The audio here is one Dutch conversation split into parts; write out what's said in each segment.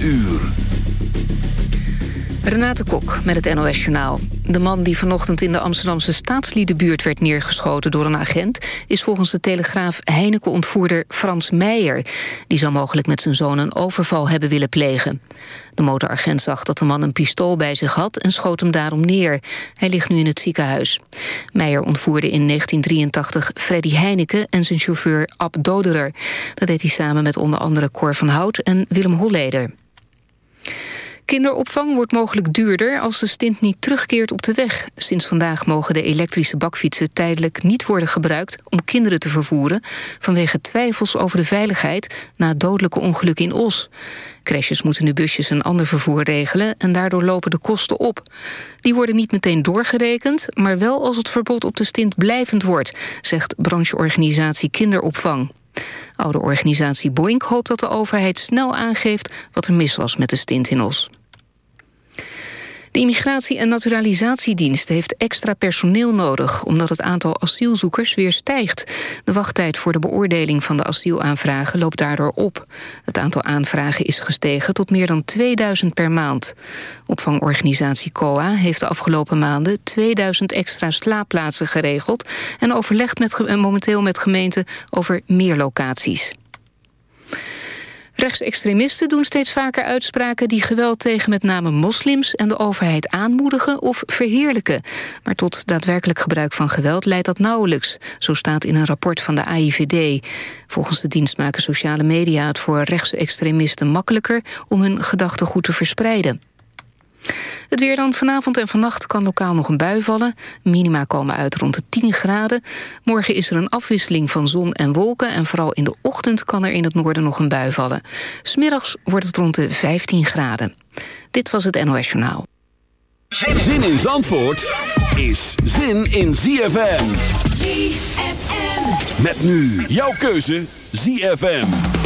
uur. Renate Kok met het NOS Journaal. De man die vanochtend in de Amsterdamse staatsliedenbuurt werd neergeschoten door een agent... is volgens de Telegraaf Heineken-ontvoerder Frans Meijer. Die zou mogelijk met zijn zoon een overval hebben willen plegen. De motoragent zag dat de man een pistool bij zich had en schoot hem daarom neer. Hij ligt nu in het ziekenhuis. Meijer ontvoerde in 1983 Freddy Heineken en zijn chauffeur Ab Doderer. Dat deed hij samen met onder andere Cor van Hout en Willem Holleder. Kinderopvang wordt mogelijk duurder als de stint niet terugkeert op de weg. Sinds vandaag mogen de elektrische bakfietsen tijdelijk niet worden gebruikt om kinderen te vervoeren vanwege twijfels over de veiligheid na dodelijke ongeluk in Os. Crashes moeten nu busjes een ander vervoer regelen en daardoor lopen de kosten op. Die worden niet meteen doorgerekend, maar wel als het verbod op de stint blijvend wordt, zegt brancheorganisatie Kinderopvang. Oude organisatie Boink hoopt dat de overheid snel aangeeft wat er mis was met de stint in. De Immigratie- en Naturalisatiedienst heeft extra personeel nodig... omdat het aantal asielzoekers weer stijgt. De wachttijd voor de beoordeling van de asielaanvragen loopt daardoor op. Het aantal aanvragen is gestegen tot meer dan 2000 per maand. Opvangorganisatie COA heeft de afgelopen maanden... 2000 extra slaapplaatsen geregeld... en overlegt met, momenteel met gemeenten over meer locaties. Rechtsextremisten doen steeds vaker uitspraken die geweld tegen met name moslims en de overheid aanmoedigen of verheerlijken. Maar tot daadwerkelijk gebruik van geweld leidt dat nauwelijks. Zo staat in een rapport van de AIVD. Volgens de dienst maken sociale media het voor rechtsextremisten makkelijker om hun gedachtegoed te verspreiden. Het weer dan vanavond en vannacht kan lokaal nog een bui vallen. Minima komen uit rond de 10 graden. Morgen is er een afwisseling van zon en wolken... en vooral in de ochtend kan er in het noorden nog een bui vallen. Smiddags wordt het rond de 15 graden. Dit was het NOS Journaal. Zin in Zandvoort is zin in ZFM. ZFM. Met nu jouw keuze ZFM.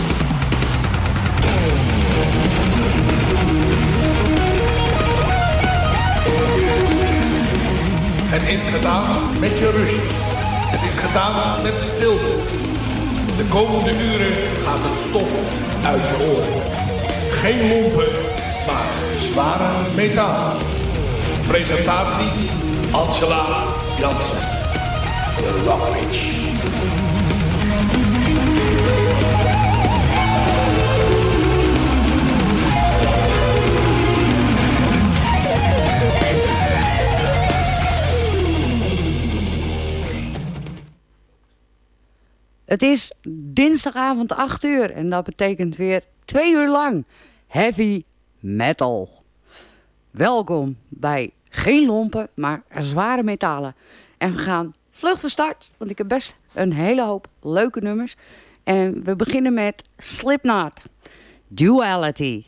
Het is gedaan met je rust. Het is gedaan met stilte. De komende uren gaat het stof uit je oren. Geen lompen, maar zware metaal. Presentatie Angela Jansen. De Rock Het is dinsdagavond 8 uur en dat betekent weer twee uur lang heavy metal. Welkom bij geen lompen, maar zware metalen. En we gaan vlug van start, want ik heb best een hele hoop leuke nummers. En we beginnen met Slipknot, Duality.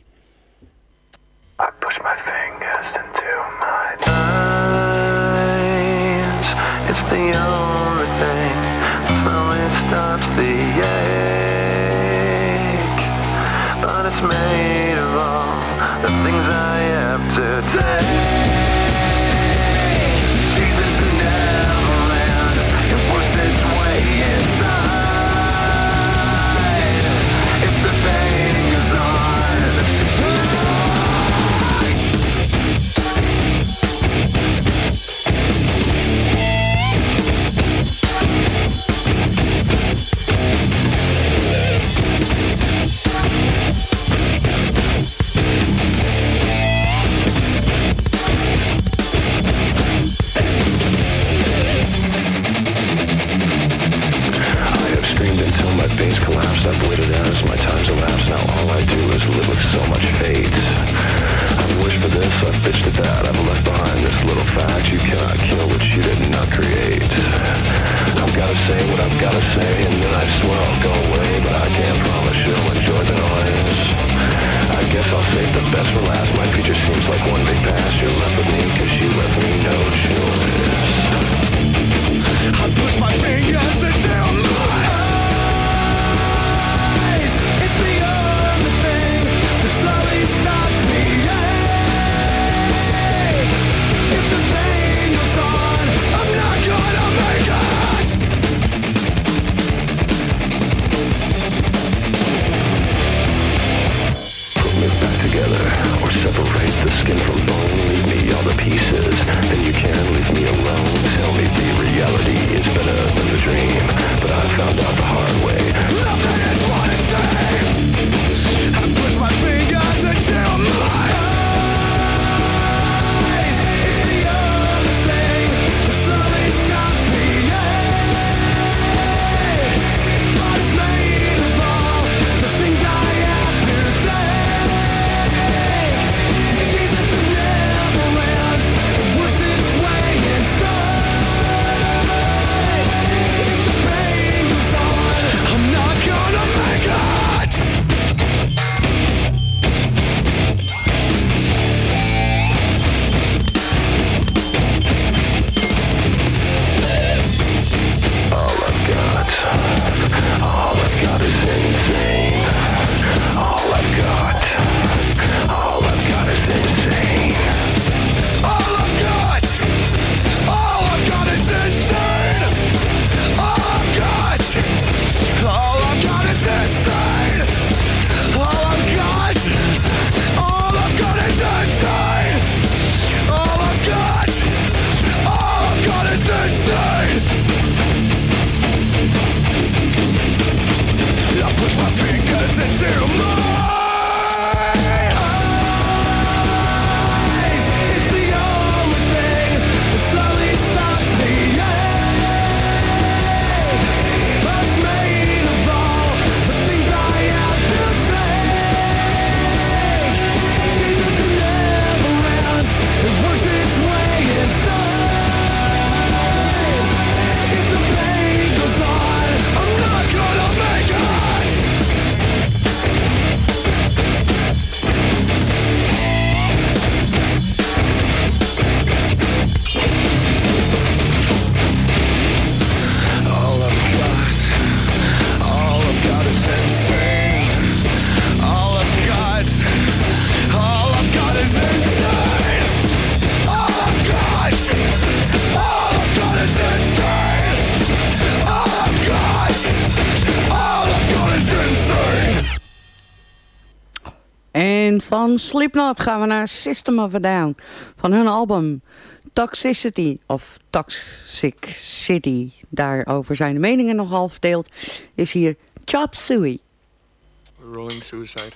I push my fingers into my eyes. It's the slowly stops the ache. But it's made of all the things I have to take. En van Slipknot gaan we naar System of a Down. Van hun album Toxicity of Toxic City. Daarover zijn de meningen nogal verdeeld. Is hier Chop Suey. Rolling Suicide.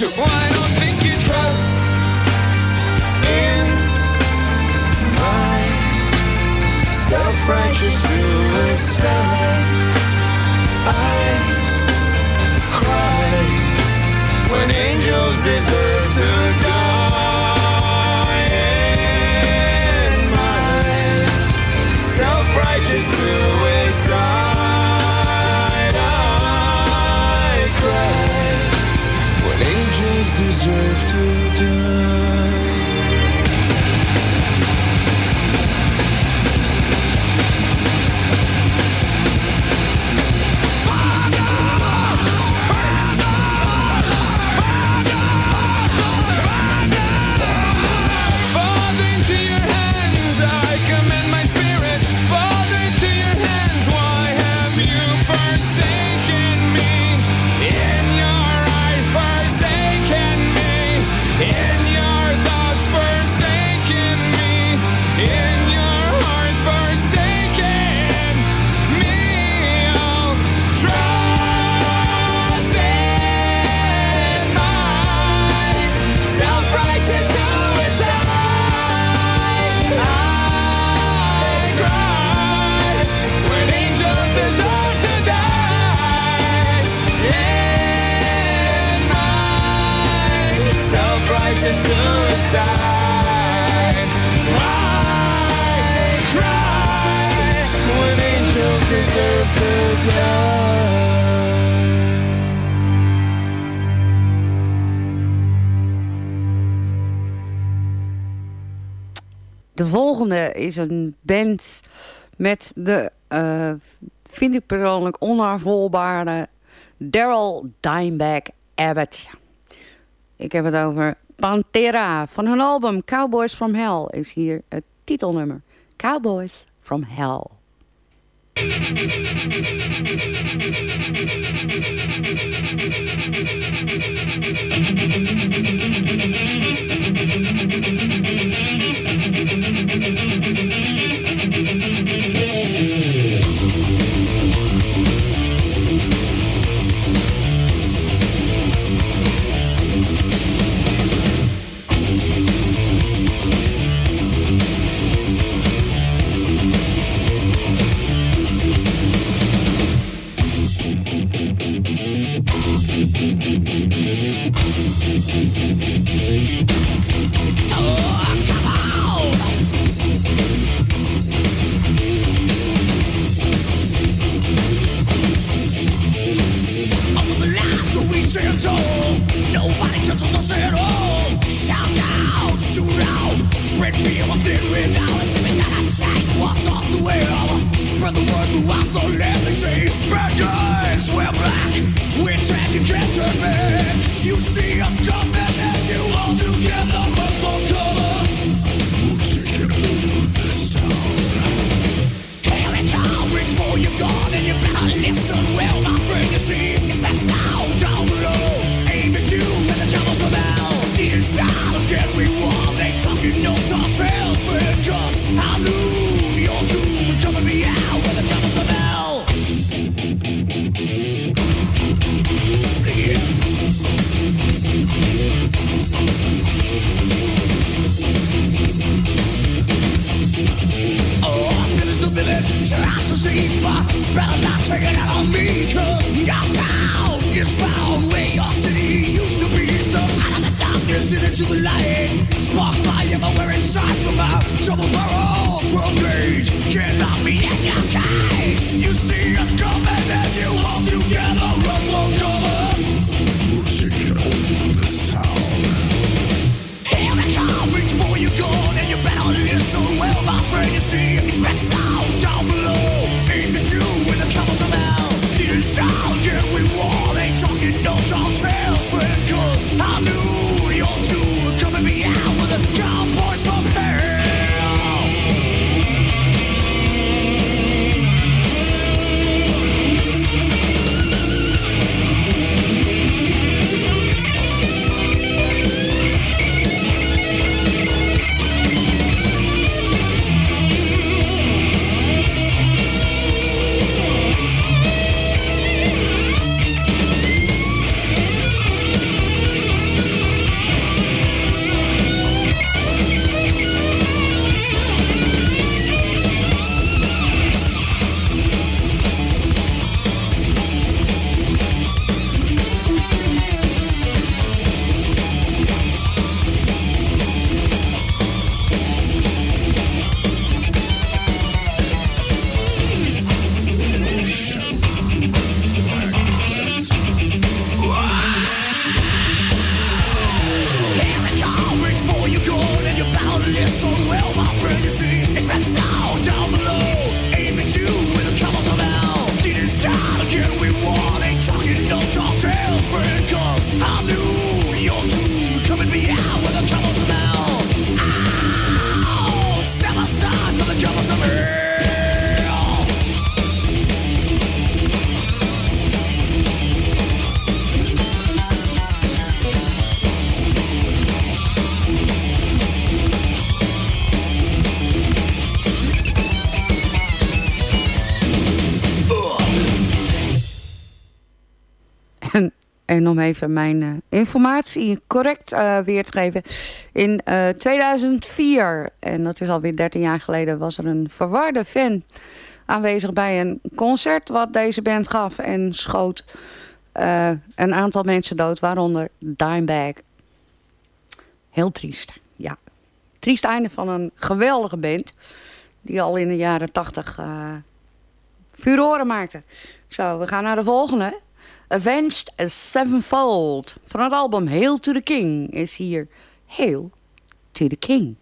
Why don't you trust in my self-righteous suicide? I cry when angels deserve. deserve to die. De volgende is een band met de, eh, vind ik persoonlijk, onaanvolbare Daryl Dimebag Abbott. Ik heb het over Pantera. Van hun album Cowboys from Hell is hier het titelnummer. Cowboys from Hell. En om even mijn uh, informatie correct uh, weer te geven. In uh, eh, 2004, en dat is alweer 13 jaar geleden... was er een verwarde fan aanwezig bij een concert... wat deze band gaf en schoot een aantal mensen dood... waaronder Dimebag. Heel triest, ja. Triest einde van een geweldige band... die al in de jaren 80 furoren maakte. Zo, we gaan naar de volgende. Avenged Sevenfold. Van het album Hail to the King is hier Hail to the King.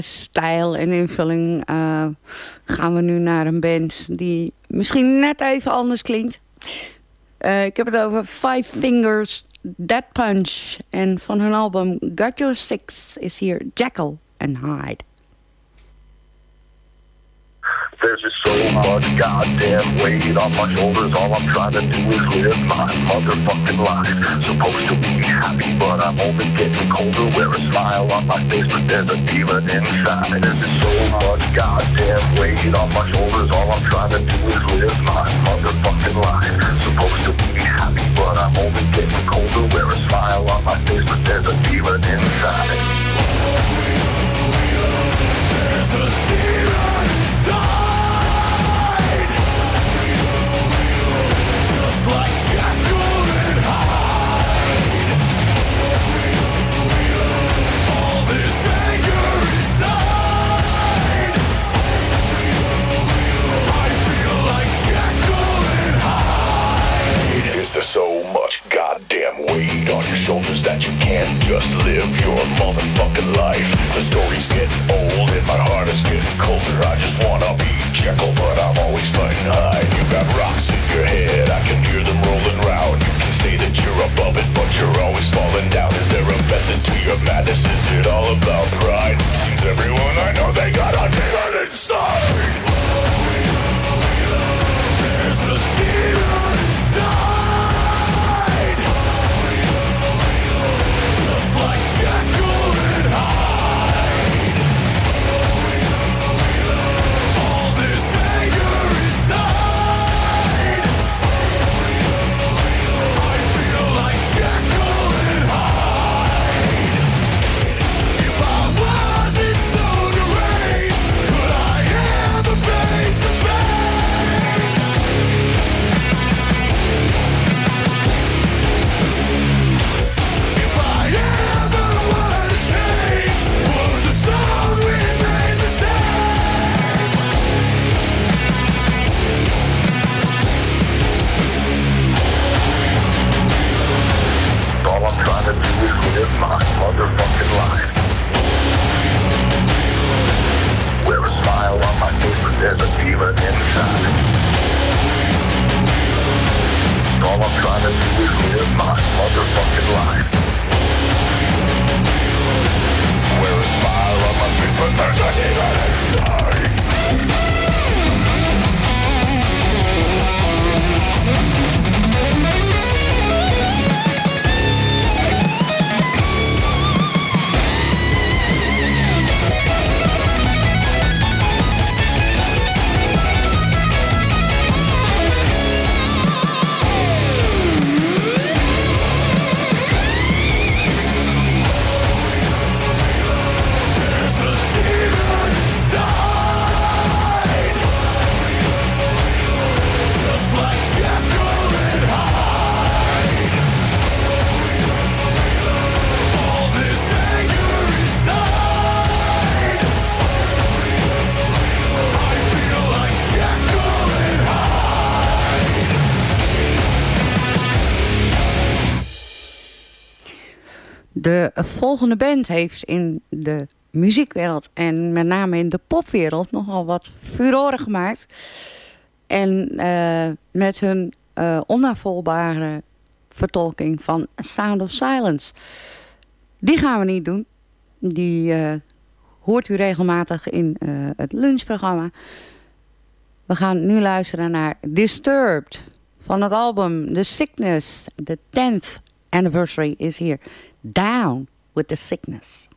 Stijl en invulling eh, gaan we nu naar een band die misschien net even anders klinkt. Uh, ik heb het over Five Fingers Dead Punch. En van hun album Got Your Six is hier Jackal and Hyde. There's just so much goddamn weight on my shoulders. All I'm trying to do is live my motherfucking life. Supposed to be happy, but I'm only getting colder. Wear a smile on my face, but there's a demon inside. There's just so much goddamn weight on my shoulders. All I'm trying to do is live my motherfucking life. Supposed to be happy, but I'm only getting colder. Wear a smile on my face, but there's a demon inside. Goddamn weight on your shoulders that you can't just live your motherfucking life? The story's getting old and my heart is getting colder. I just wanna be Jekyll, but I'm always fighting Hyde. You got rocks in your head, I can hear them rolling round. You can say that you're above it, but you're always falling down. Is there a method to your madness? Is it all about pride? Seems everyone I know they got a Wear a smile on my face, but there's a demon inside. All I'm trying to do is live my motherfucking life. Wear a smile on my face, but there's a demon inside. De volgende band heeft in de muziekwereld en met name in de popwereld nogal wat furoren gemaakt. En eh, met hun onnavolgbare vertolking van Sound of Silence. Die gaan we niet doen. Die eh, hoort u regelmatig in het lunchprogramma. We gaan nu luisteren naar Disturbed van het album The Sickness. The 10th anniversary is here. Down with the sickness.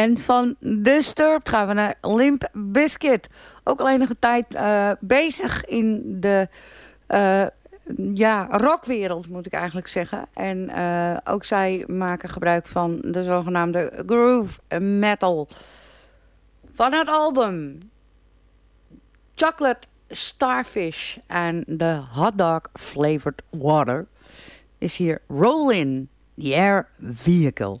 En van Disturbed gaan we naar Limp Biscuit. Ook al enige tijd eh, bezig in de uh, ja, rockwereld, moet ik eigenlijk zeggen. En eh, ook zij maken gebruik van de zogenaamde groove metal. Van het album Chocolate Starfish en the Hot Dog Flavored Water is hier Rollin' the Air Vehicle.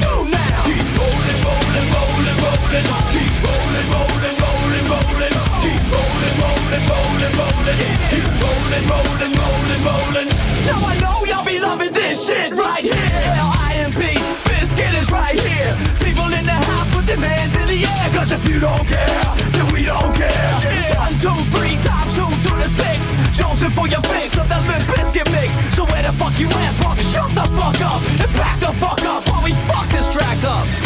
Do now? Keep rolling, rolling, rolling, rolling. Keep rolling. Keep Now I know y'all be loving this shit right here. Biscuit is right here. People in the house put their hands in the if you don't care, then we don't care. One, two, three times two to six. For your fix of limp biscuit mix. So where the fuck you at, punk? Shut the fuck up and back the fuck up while we fuck up.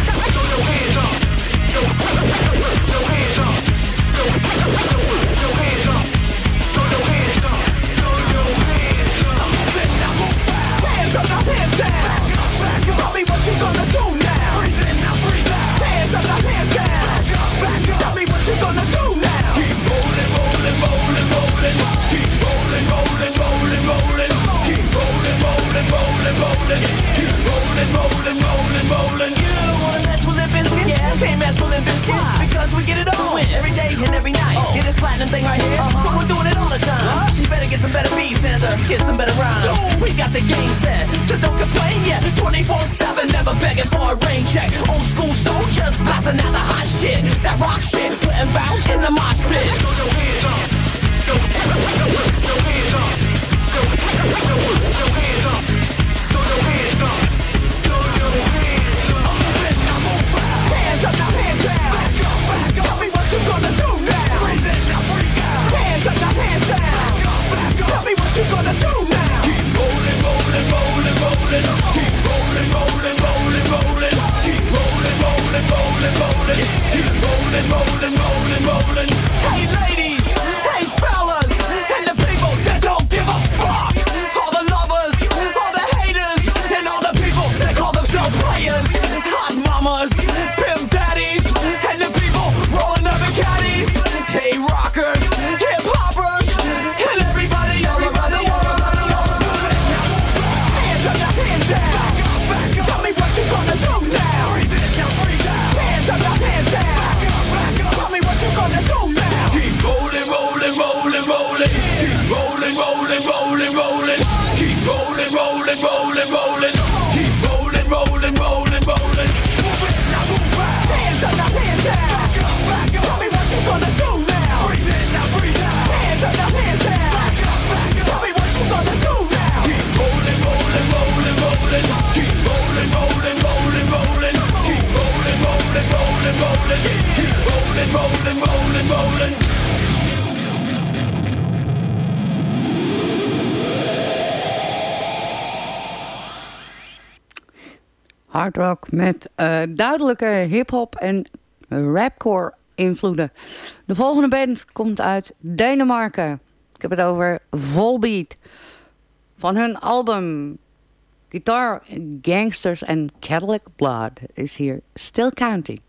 rock met eh, duidelijke hip-hop en rapcore invloeden. De volgende band komt uit Denemarken. Ik heb het over Volbeat. Van hun album Guitar Gangsters and Catholic Blood is hier Still Counting.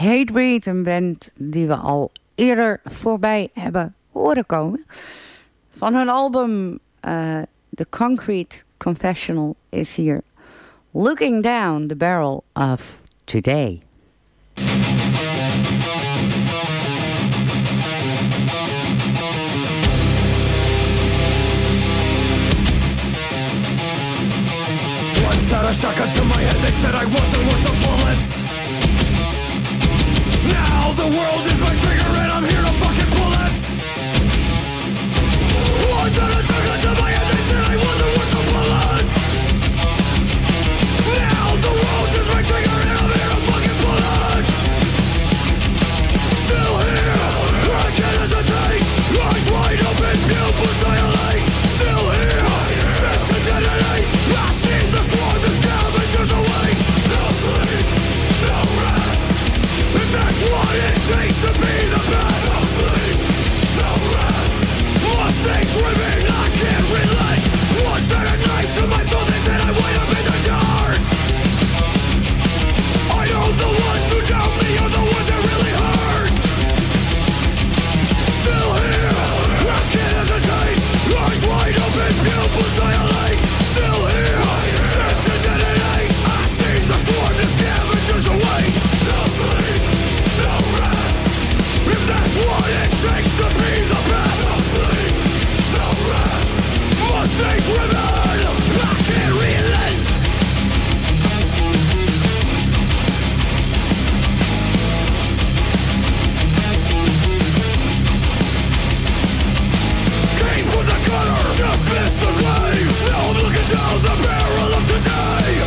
Hatebreed, een band die we al eerder voorbij hebben horen komen. Van hun album eh, The Concrete Confessional is hier Looking Down the Barrel of Today. Once had a shotgun to my head, they said I wasn't worth the bullets. the world is my trigger and I'm here to fucking pull it. One second to my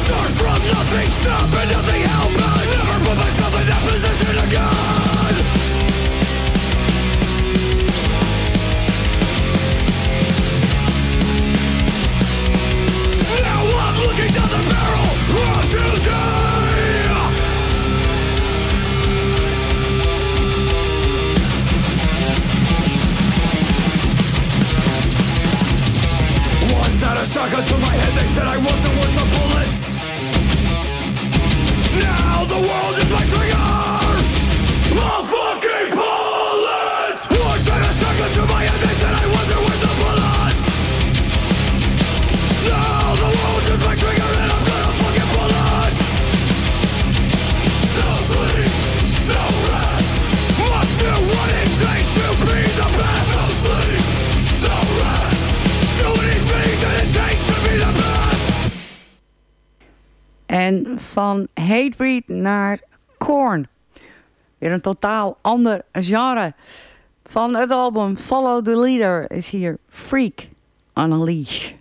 Start from nothing, stop at nothing. Hatebreed naar Korn. Weer een totaal ander genre. Van het album Follow the Leader is hier Freak on a Leash.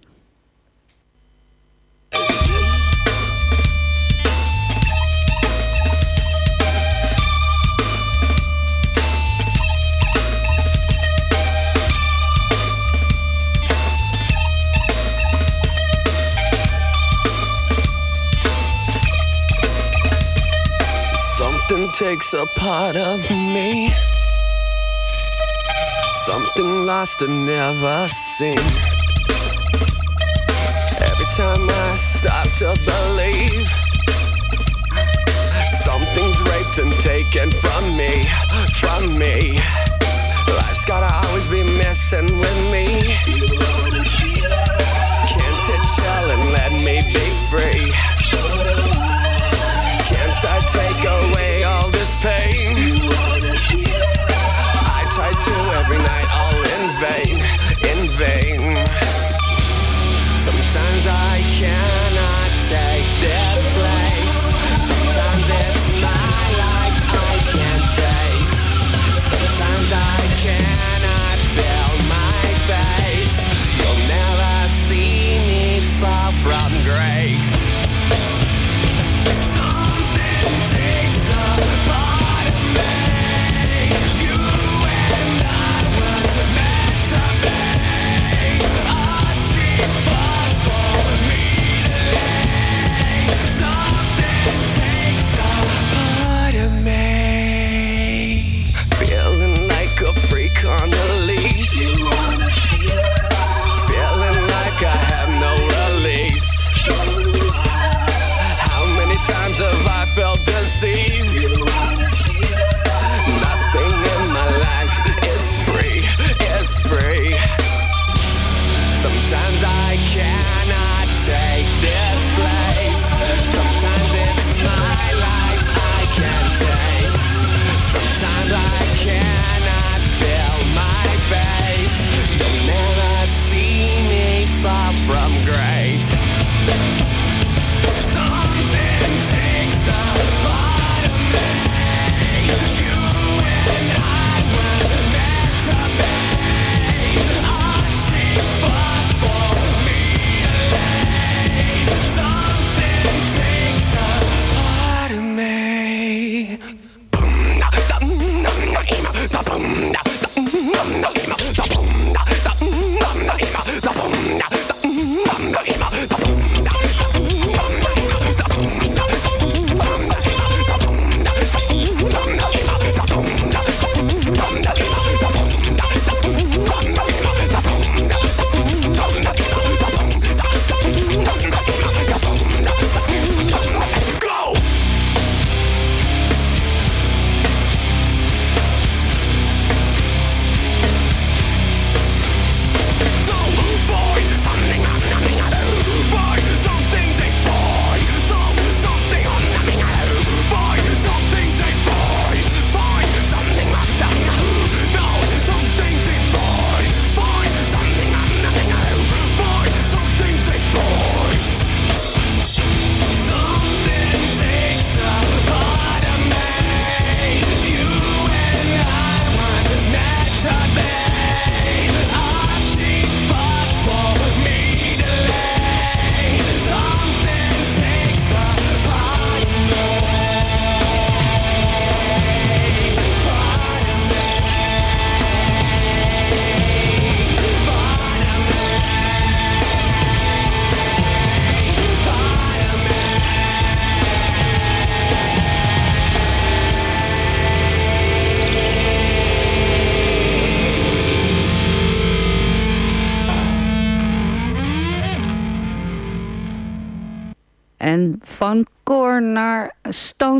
takes a part of me. Something lost and never seen. Every time I stop to believe, something's raped and taken from me, from me. Life's gotta always be messing with me. Can't it chill and let me be free?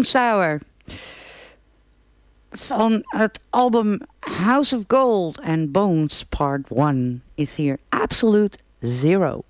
Moon Sour. Van het album House of Gold and Bones Part 1 is hier Absolute Zero.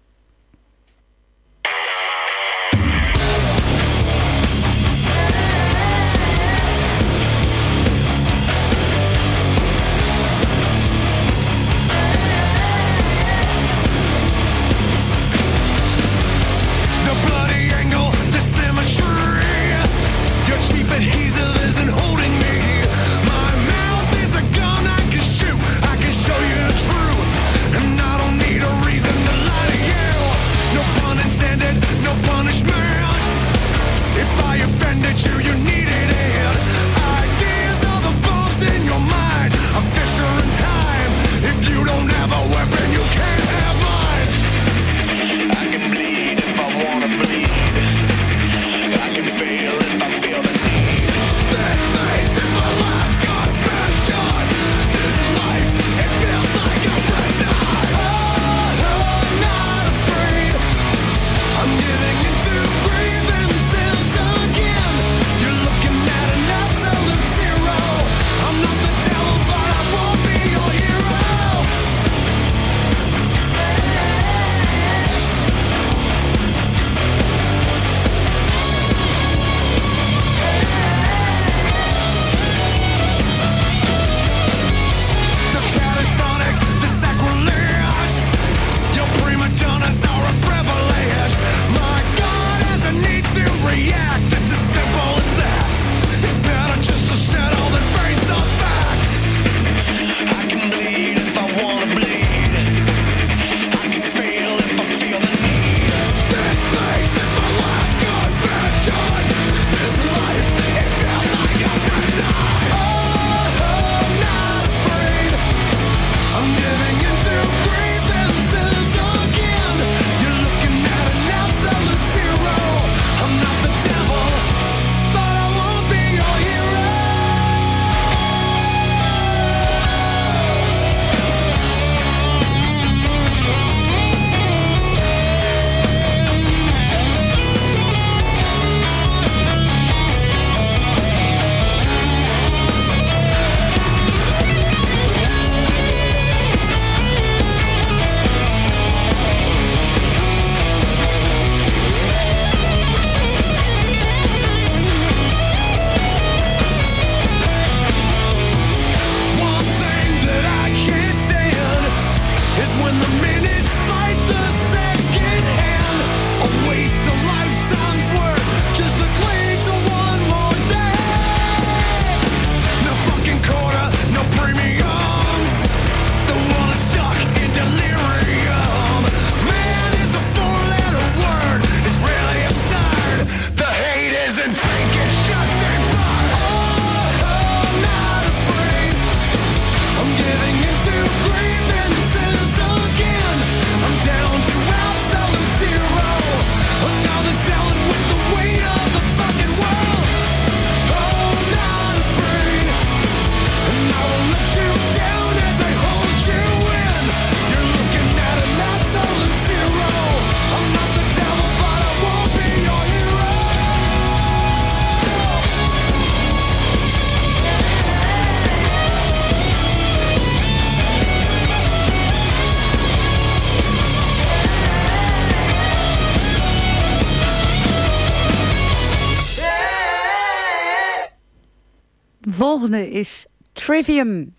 is Trivium.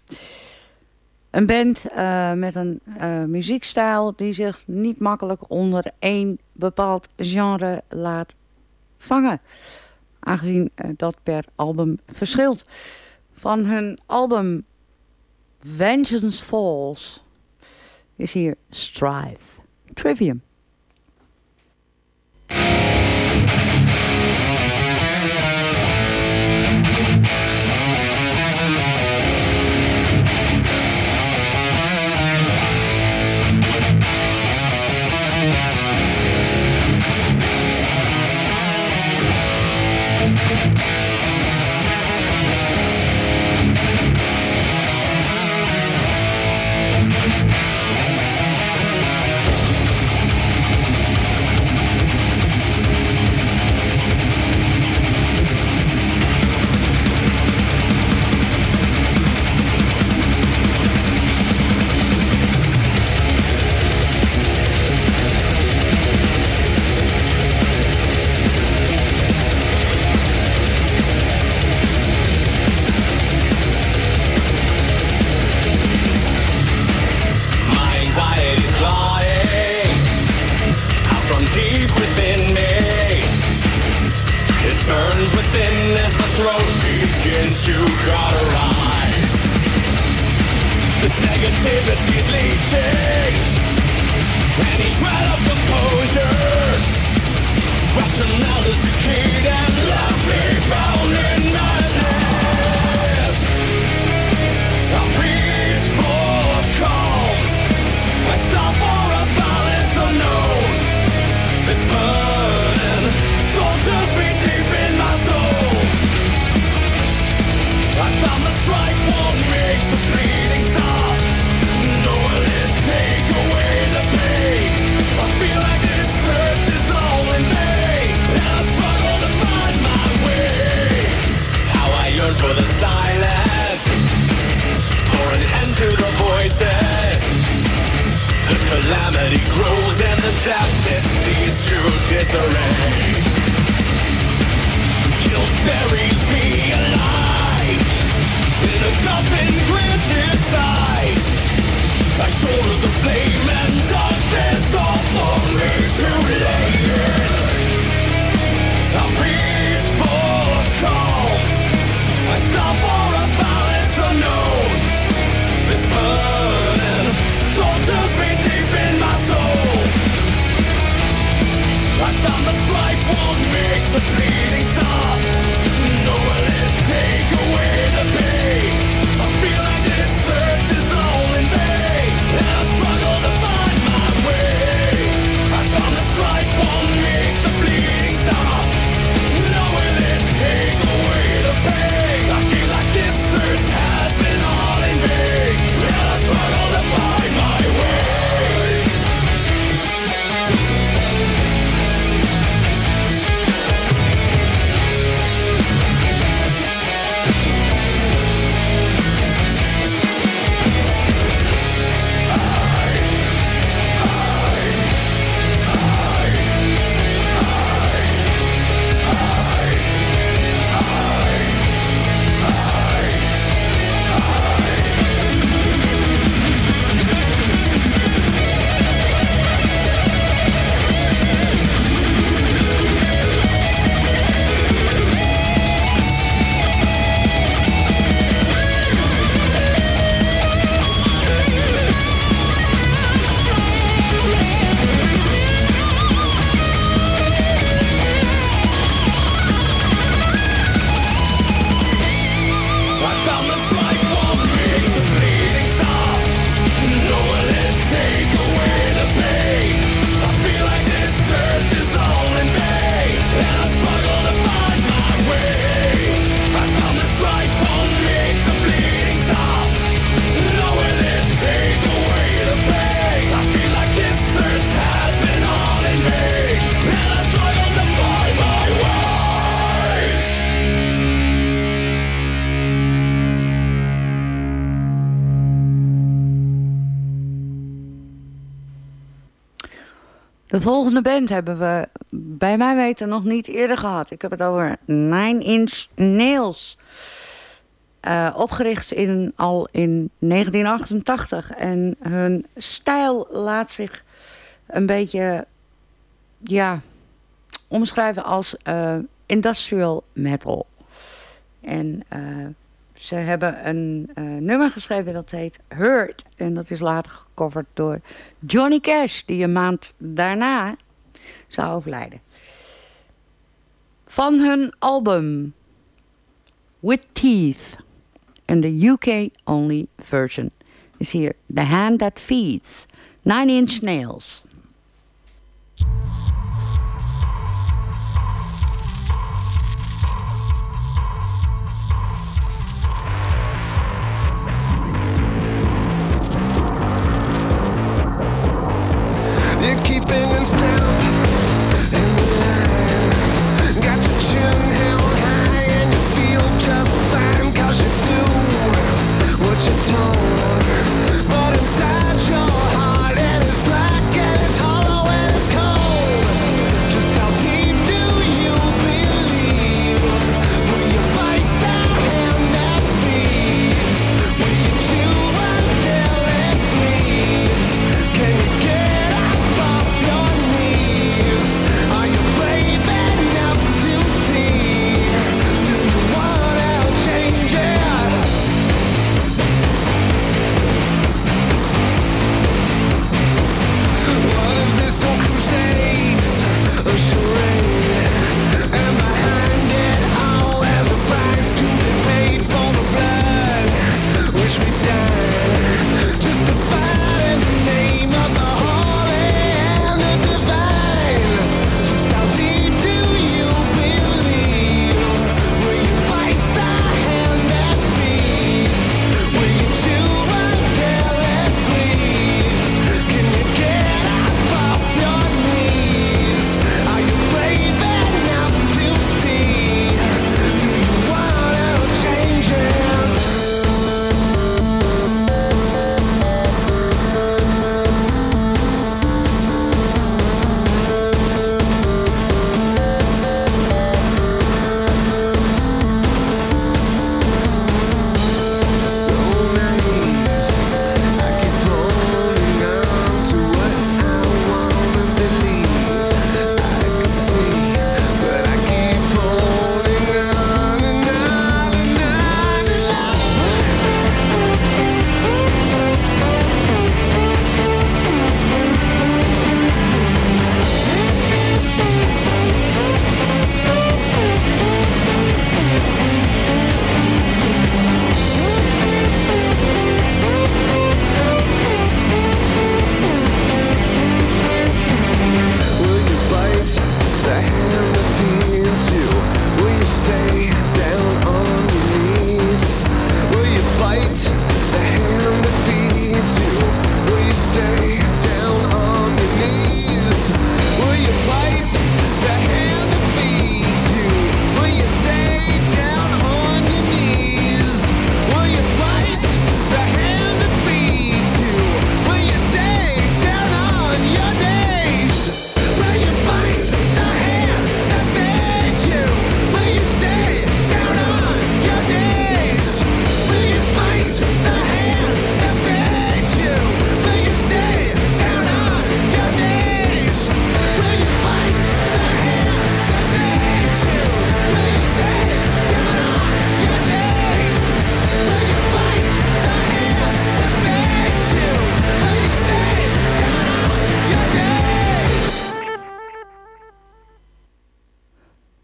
Een band eh, met een eh, muziekstijl die zich niet makkelijk onder één bepaald genre laat vangen. Aangezien eh, dat per album verschilt. Van hun album Vengeance Falls is hier Strive Trivium. volgende band hebben we bij mij weten nog niet eerder gehad. Ik heb het over Nine Inch Nails. Eh, opgericht in, al in 1988. En hun stijl laat zich een beetje ja, omschrijven als eh, industrial metal. En eh, ze hebben een eh, nummer geschreven dat heet Hurt. En dat is later gecoverd door Johnny Cash, die een maand daarna zou overlijden. Van hun album With Teeth en de UK-only version is hier The Hand That Feeds, Nine Inch Nails.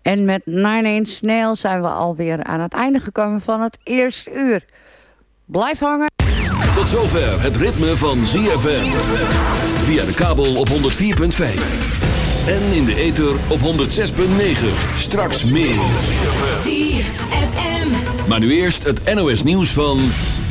En met Nine Inch Nails zijn we alweer aan het einde gekomen van het eerste uur. Blijf hangen. Tot zover het ritme van ZFM. Via de kabel op 104.5. En in de ether op 106.9. Straks meer. Maar nu eerst het NOS nieuws van...